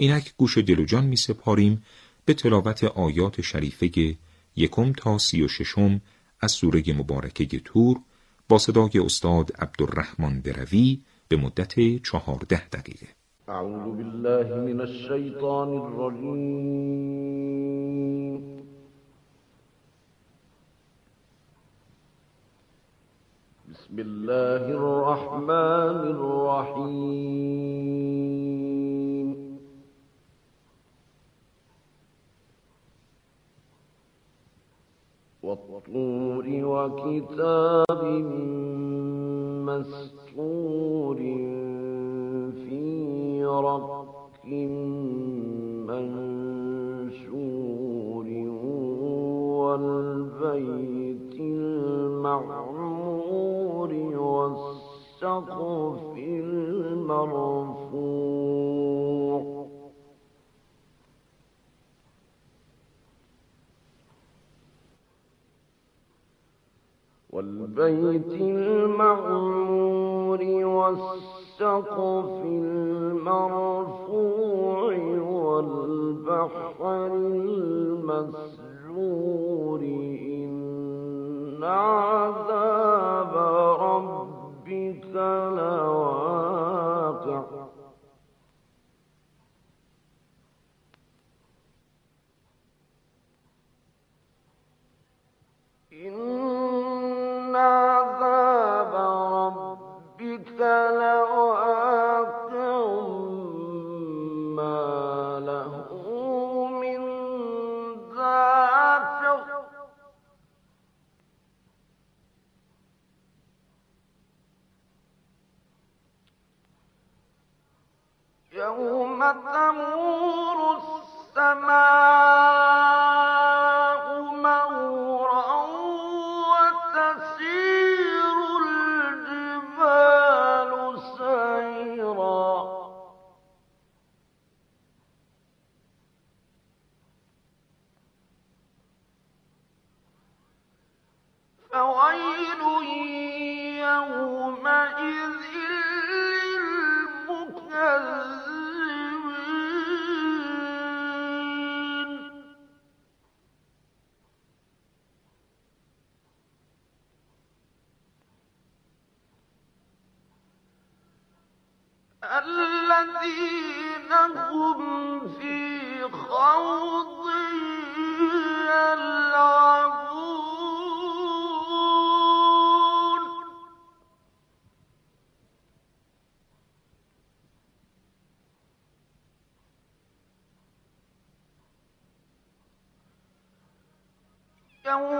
اینک گوش دل و جان می سپاریم به تلاوت آیات شریفه یکم تا سی و ششم از سوره مبارکه طور با صدای استاد عبدالرحمن دروی به مدت چهارده دقیقه. اعوذ بالله من الشیطان الرجیم. بسم الله الرحمن الرحیم. والطور وكتاب مسطور في رق منشور والبيت المعمور والسقف المرفوع والبيت المعمور والسقف المرفوع والبحر المسجور. إن عذاب يوم تمور السماء مورا وتسير الجبال سيرا. فويل يومئذ الذين هم في خوض يلعبون. يوم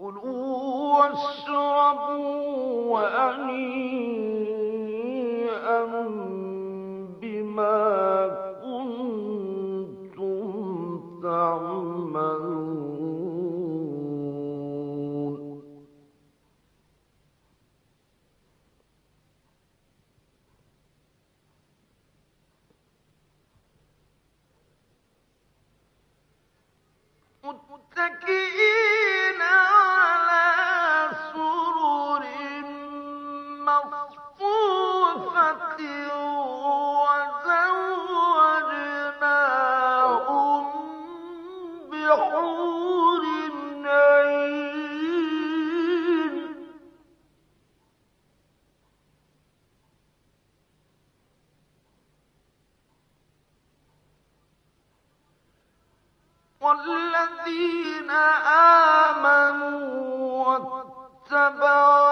قل هو السوء والذين آمنوا واتبعوا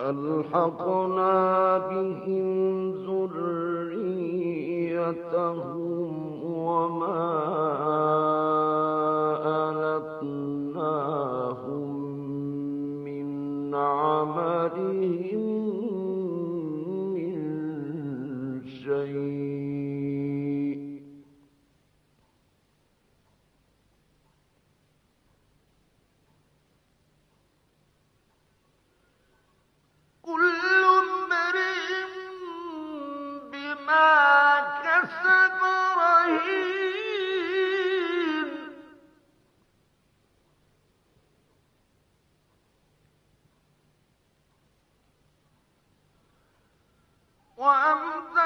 ألحقنا بهم ذريتهم وما وأمثال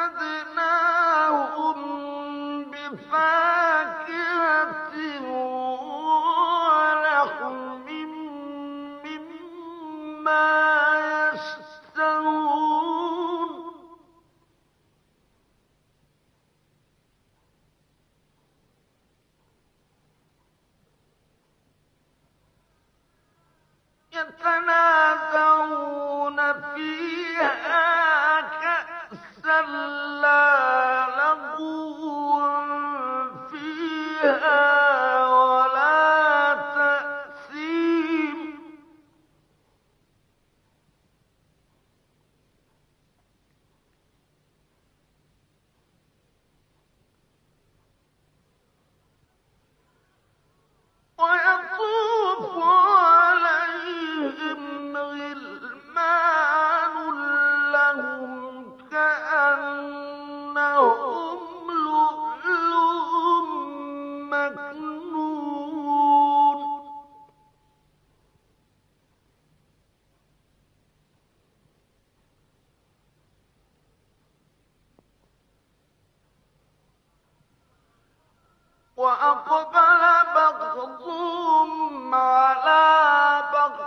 بعضهم على بعض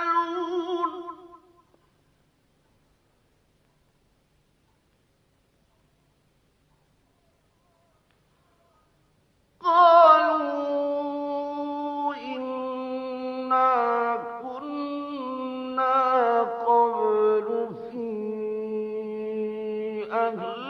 يتساءلون. قالوا إنا كنا قبل في أهل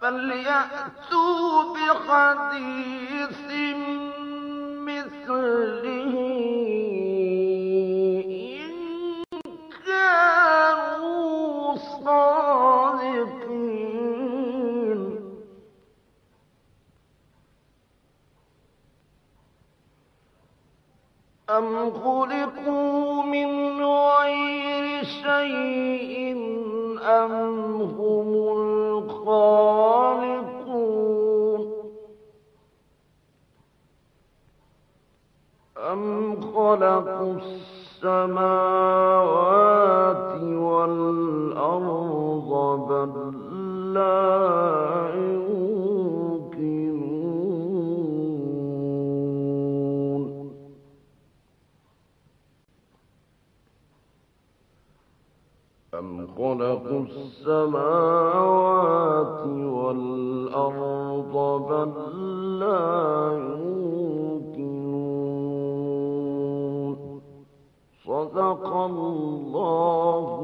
فليأتوا بحديث مثله إن كانوا صادقين. أم خلقوا من غير شيء أم هم خلقوا السماوات والأرض بل لا يوقنون. أم خلقوا السماوات والأرض بل لا الله